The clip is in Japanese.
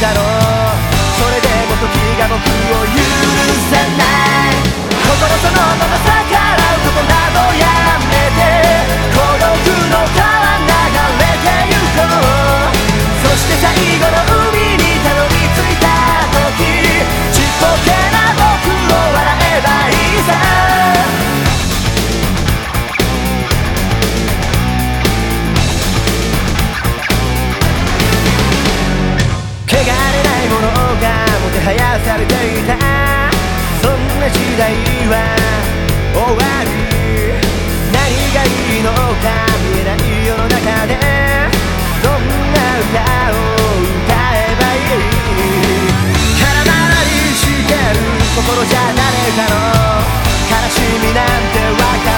だろう代は終わり何がいいのか見えない世の中でどんな歌を歌えばいい体なりしてる心じゃ誰かの悲しみなんてわかる